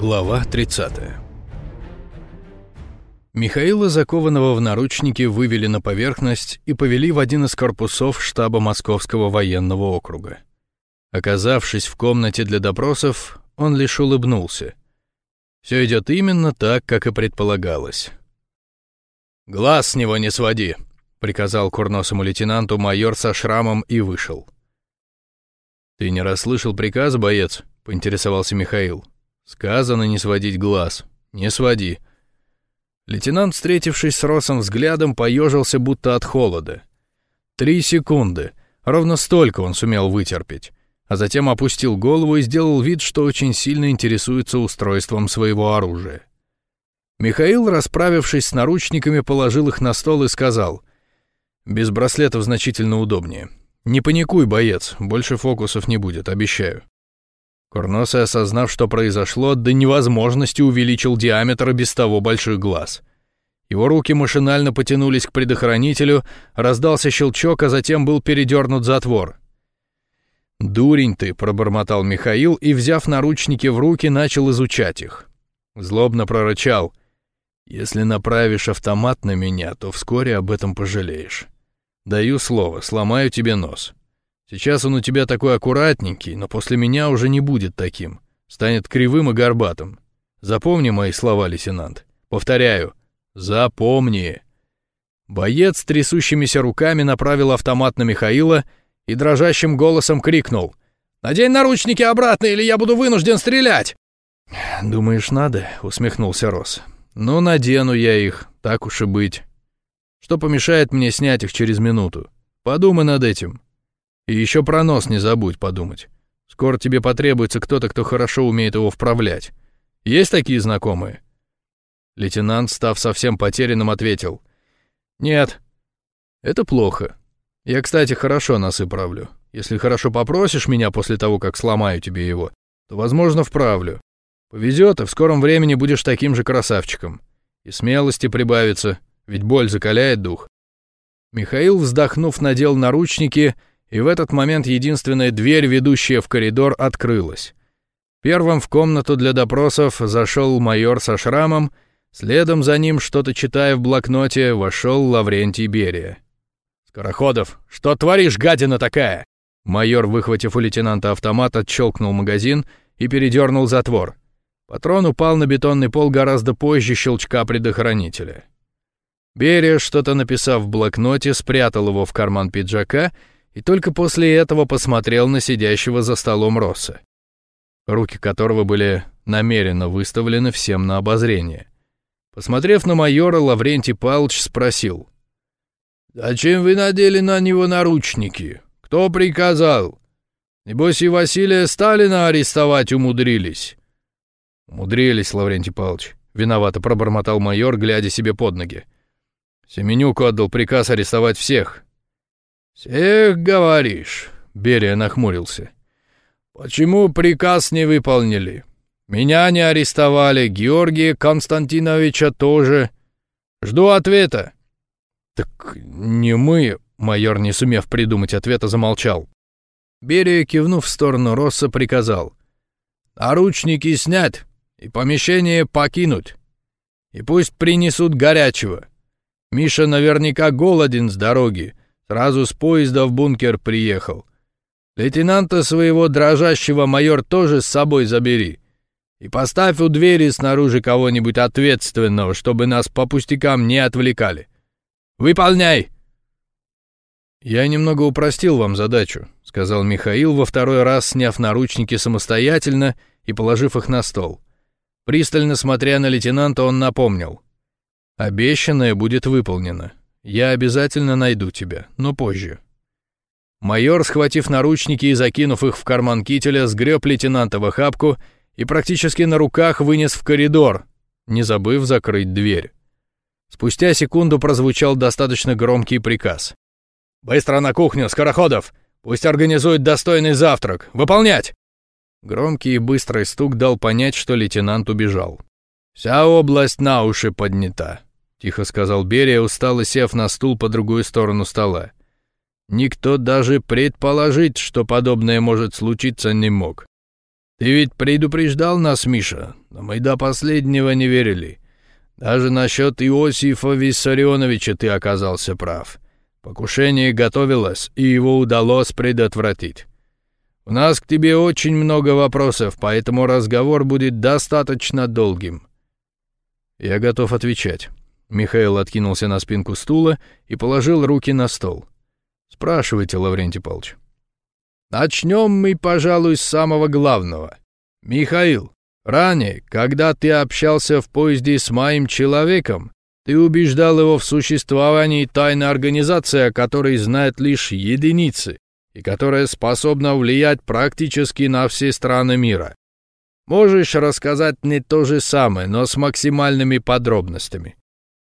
Глава 30 Михаила, закованного в наручники, вывели на поверхность и повели в один из корпусов штаба Московского военного округа. Оказавшись в комнате для допросов, он лишь улыбнулся. Все идет именно так, как и предполагалось. «Глаз с него не своди», — приказал курносому лейтенанту майор со шрамом и вышел. «Ты не расслышал приказ, боец?» — поинтересовался Михаил. «Сказано не сводить глаз. Не своди». Лейтенант, встретившись с Росом взглядом, поежился будто от холода. Три секунды. Ровно столько он сумел вытерпеть. А затем опустил голову и сделал вид, что очень сильно интересуется устройством своего оружия. Михаил, расправившись с наручниками, положил их на стол и сказал, «Без браслетов значительно удобнее. Не паникуй, боец, больше фокусов не будет, обещаю». Курносый, осознав, что произошло, до невозможности увеличил диаметр без того больших глаз. Его руки машинально потянулись к предохранителю, раздался щелчок, а затем был передернут затвор. «Дурень ты», — пробормотал Михаил и, взяв наручники в руки, начал изучать их. Злобно прорычал. Если направишь автомат на меня, то вскоре об этом пожалеешь. Даю слово, сломаю тебе нос. Сейчас он у тебя такой аккуратненький, но после меня уже не будет таким. Станет кривым и горбатым. Запомни мои слова, лейтенант. Повторяю, запомни. Боец трясущимися руками направил автомат на Михаила и дрожащим голосом крикнул. «Надень наручники обратно, или я буду вынужден стрелять!» «Думаешь, надо?» — усмехнулся Рос. Ну, надену я их, так уж и быть. Что помешает мне снять их через минуту? Подумай над этим. И еще про нос не забудь подумать. Скоро тебе потребуется кто-то, кто хорошо умеет его вправлять. Есть такие знакомые?» Лейтенант, став совсем потерянным, ответил. «Нет, это плохо. Я, кстати, хорошо носы правлю. Если хорошо попросишь меня после того, как сломаю тебе его, то, возможно, вправлю. Повезет, и в скором времени будешь таким же красавчиком. И смелости прибавится, ведь боль закаляет дух. Михаил, вздохнув, надел наручники, и в этот момент единственная дверь, ведущая в коридор, открылась. Первым в комнату для допросов зашел майор со шрамом, следом за ним, что-то читая в блокноте, вошел Лаврентий Берия. «Скороходов, что творишь, гадина такая?» Майор, выхватив у лейтенанта автомат, отщелкнул магазин и передернул затвор. Патрон упал на бетонный пол гораздо позже щелчка предохранителя. Берия, что-то написав в блокноте, спрятал его в карман пиджака и только после этого посмотрел на сидящего за столом Росса, руки которого были намеренно выставлены всем на обозрение. Посмотрев на майора, Лаврентий Павлович спросил. «Зачем вы надели на него наручники? Кто приказал? Небось и Василия Сталина арестовать умудрились?» «Умудрились, Лаврентий Павлович», — виновато пробормотал майор, глядя себе под ноги. Семенюку отдал приказ арестовать всех. «Всех, говоришь?» — Берия нахмурился. «Почему приказ не выполнили? Меня не арестовали, Георгия Константиновича тоже. Жду ответа». «Так не мы», — майор, не сумев придумать ответа, замолчал. Берия, кивнув в сторону Росса, приказал. «Наручники снять!» и помещение покинуть. И пусть принесут горячего. Миша наверняка голоден с дороги, сразу с поезда в бункер приехал. Лейтенанта своего дрожащего майор тоже с собой забери. И поставь у двери снаружи кого-нибудь ответственного, чтобы нас по пустякам не отвлекали. Выполняй!» «Я немного упростил вам задачу», — сказал Михаил, во второй раз сняв наручники самостоятельно и положив их на стол. Пристально смотря на лейтенанта, он напомнил. «Обещанное будет выполнено. Я обязательно найду тебя, но позже». Майор, схватив наручники и закинув их в карман кителя, сгреб лейтенанта в охапку и практически на руках вынес в коридор, не забыв закрыть дверь. Спустя секунду прозвучал достаточно громкий приказ. «Быстро на кухню, Скороходов! Пусть организует достойный завтрак! Выполнять!» Громкий и быстрый стук дал понять, что лейтенант убежал. «Вся область на уши поднята», — тихо сказал Берия, устало сев на стул по другую сторону стола. «Никто даже предположить, что подобное может случиться, не мог. Ты ведь предупреждал нас, Миша, но мы до последнего не верили. Даже насчет Иосифа Виссарионовича ты оказался прав. Покушение готовилось, и его удалось предотвратить. У нас к тебе очень много вопросов, поэтому разговор будет достаточно долгим. Я готов отвечать. Михаил откинулся на спинку стула и положил руки на стол. Спрашивайте, Лаврентий Павлович. Начнем мы, пожалуй, с самого главного. Михаил, ранее, когда ты общался в поезде с моим человеком, ты убеждал его в существовании тайной организации, о которой знают лишь единицы, и которая способна влиять практически на все страны мира. Можешь рассказать мне то же самое, но с максимальными подробностями.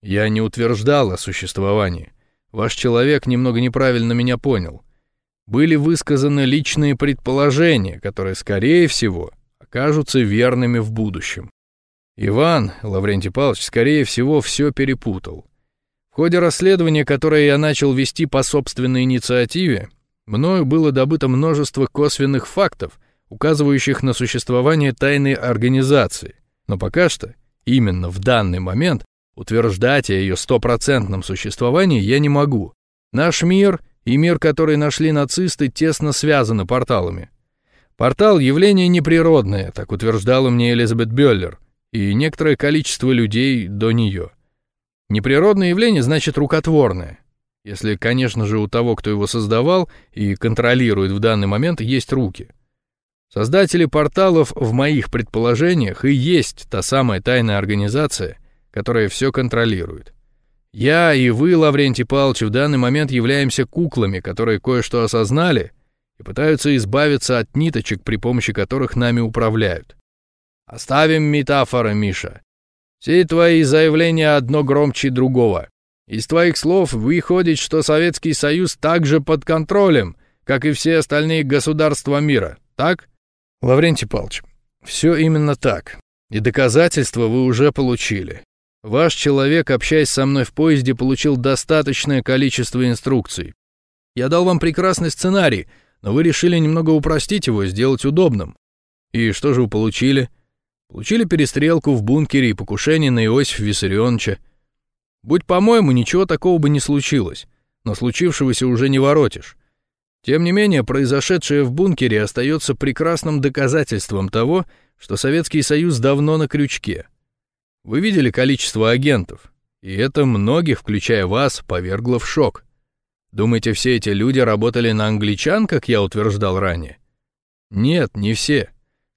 Я не утверждал о существовании. Ваш человек немного неправильно меня понял. Были высказаны личные предположения, которые, скорее всего, окажутся верными в будущем. Иван, Лаврентий Павлович, скорее всего, все перепутал. В ходе расследования, которое я начал вести по собственной инициативе, мною было добыто множество косвенных фактов, указывающих на существование тайной организации. Но пока что, именно в данный момент, утверждать о ее стопроцентном существовании я не могу. Наш мир и мир, который нашли нацисты, тесно связаны порталами. Портал — явление неприродное, так утверждала мне Элизабет Бёллер, и некоторое количество людей до нее. Неприродное явление значит рукотворное. Если, конечно же, у того, кто его создавал и контролирует в данный момент, есть руки. Создатели порталов в моих предположениях и есть та самая тайная организация, которая все контролирует. Я и вы, Лаврентий Павлович, в данный момент являемся куклами, которые кое-что осознали и пытаются избавиться от ниточек, при помощи которых нами управляют. Оставим метафоры, Миша. Все твои заявления одно громче другого. Из твоих слов выходит, что Советский Союз также под контролем, как и все остальные государства мира, так? Лаврентий Павлович, все именно так. И доказательства вы уже получили. Ваш человек, общаясь со мной в поезде, получил достаточное количество инструкций. Я дал вам прекрасный сценарий, но вы решили немного упростить его, сделать удобным. И что же вы получили? Получили перестрелку в бункере и покушение на Иосифа Виссарионовича. Будь по-моему, ничего такого бы не случилось, но случившегося уже не воротишь. Тем не менее, произошедшее в бункере остается прекрасным доказательством того, что Советский Союз давно на крючке. Вы видели количество агентов, и это многих, включая вас, повергло в шок. Думаете, все эти люди работали на англичан, как я утверждал ранее? Нет, не все.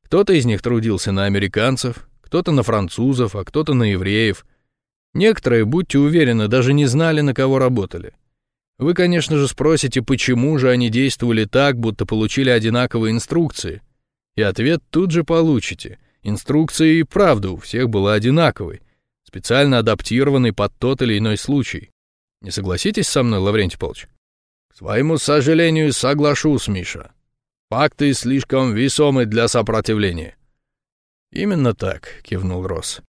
Кто-то из них трудился на американцев, кто-то на французов, а кто-то на евреев. Некоторые, будьте уверены, даже не знали, на кого работали. Вы, конечно же, спросите, почему же они действовали так, будто получили одинаковые инструкции. И ответ тут же получите. Инструкция и правда у всех была одинаковой, специально адаптированной под тот или иной случай. Не согласитесь со мной, Лаврентий Павлович? К своему сожалению, соглашусь, Миша. Факты слишком весомы для сопротивления. Именно так, кивнул Росс.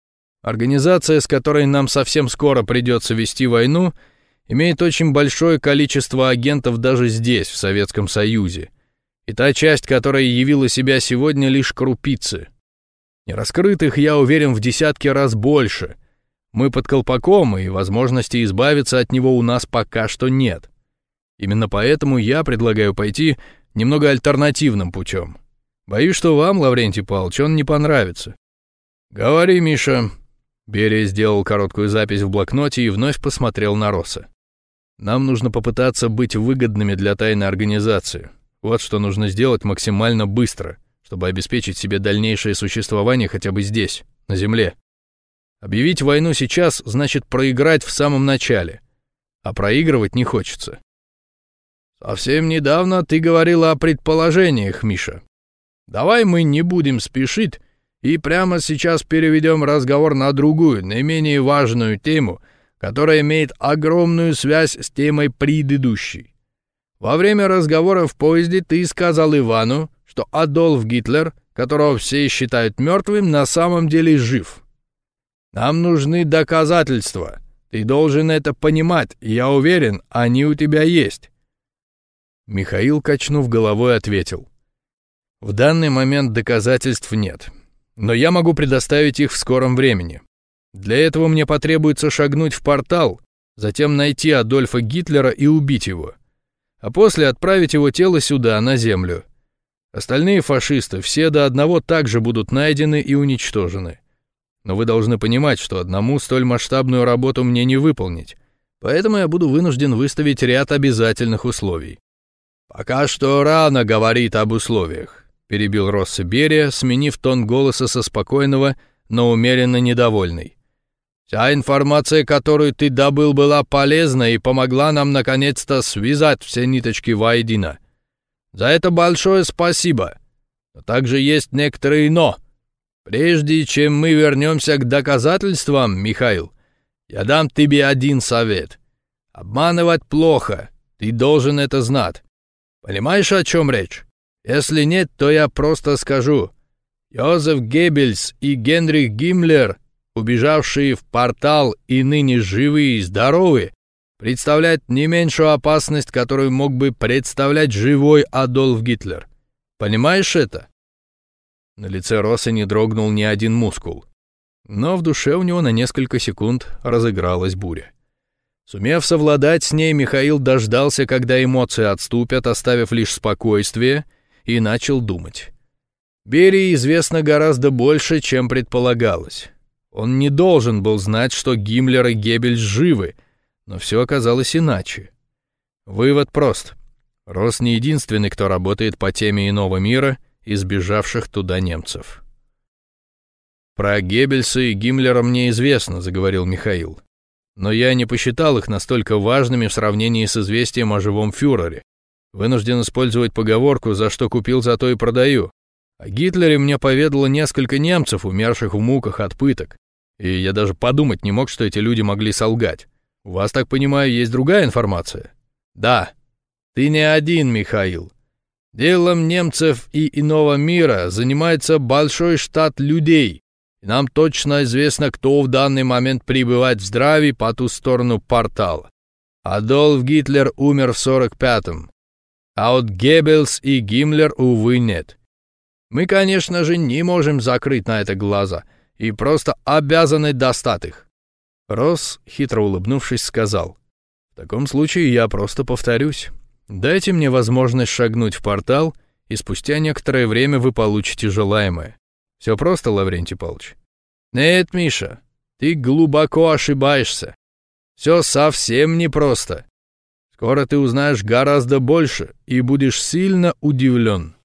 Организация, с которой нам совсем скоро придется вести войну, имеет очень большое количество агентов даже здесь, в Советском Союзе. И та часть, которая явила себя сегодня, лишь крупицы — Нераскрытых, я уверен, в десятки раз больше. Мы под колпаком, и возможности избавиться от него у нас пока что нет. Именно поэтому я предлагаю пойти немного альтернативным путем. Боюсь, что вам, Лаврентий Павлович, он не понравится. Говори, Миша. Берия сделал короткую запись в блокноте и вновь посмотрел на Росса. Нам нужно попытаться быть выгодными для тайной организации. Вот что нужно сделать максимально быстро — чтобы обеспечить себе дальнейшее существование хотя бы здесь, на Земле. Объявить войну сейчас значит проиграть в самом начале, а проигрывать не хочется. Совсем недавно ты говорила о предположениях, Миша. Давай мы не будем спешить и прямо сейчас переведем разговор на другую, наименее важную тему, которая имеет огромную связь с темой предыдущей. Во время разговора в поезде ты сказал Ивану, что Адольф Гитлер, которого все считают мертвым, на самом деле жив. Нам нужны доказательства. Ты должен это понимать, и я уверен, они у тебя есть. Михаил, качнув головой, ответил. В данный момент доказательств нет, но я могу предоставить их в скором времени. Для этого мне потребуется шагнуть в портал, затем найти Адольфа Гитлера и убить его, а после отправить его тело сюда, на землю. Остальные фашисты все до одного также будут найдены и уничтожены. Но вы должны понимать, что одному столь масштабную работу мне не выполнить, поэтому я буду вынужден выставить ряд обязательных условий. «Пока что рано говорит об условиях», — перебил Росса Берия, сменив тон голоса со спокойного, но умеренно недовольный. «Вся информация, которую ты добыл, была полезна и помогла нам наконец-то связать все ниточки воедино. За это большое спасибо. Но также есть некоторые «но». Прежде чем мы вернемся к доказательствам, Михаил, я дам тебе один совет. Обманывать плохо, ты должен это знать. Понимаешь, о чем речь? Если нет, то я просто скажу. Йозеф Геббельс и Генрих Гиммлер, убежавшие в портал и ныне живые и здоровые, представляют не меньшую опасность, которую мог бы представлять живой Адольф Гитлер. Понимаешь это? На лице Росса не дрогнул ни один мускул. Но в душе у него на несколько секунд разыгралась буря. Сумев совладать с ней, Михаил дождался, когда эмоции отступят, оставив лишь спокойствие, и начал думать. Берии известно гораздо больше, чем предполагалось. Он не должен был знать, что Гиммлер и Геббельс живы, но все оказалось иначе. Вывод прост. Рос не единственный, кто работает по теме иного мира избежавших туда немцев. «Про Геббельса и Гиммлера мне известно», — заговорил Михаил. «Но я не посчитал их настолько важными в сравнении с известием о живом фюрере. Вынужден использовать поговорку «за что купил, за то и продаю». О Гитлере мне поведало несколько немцев, умерших в муках от пыток. И я даже подумать не мог, что эти люди могли солгать. У вас, так понимаю, есть другая информация? Да. Ты не один, Михаил. Делом немцев и иного мира занимается большой штат людей. И нам точно известно, кто в данный момент пребывает в здравии по ту сторону портала. Адольф Гитлер умер в 45-м. А вот Геббельс и Гиммлер, увы, нет. Мы, конечно же, не можем закрыть на это глаза и просто обязаны достать их. Росс, хитро улыбнувшись, сказал, «В таком случае я просто повторюсь. Дайте мне возможность шагнуть в портал, и спустя некоторое время вы получите желаемое. Все просто, Лаврентий Павлович? Нет, Миша, ты глубоко ошибаешься. Все совсем непросто. Скоро ты узнаешь гораздо больше и будешь сильно удивлен.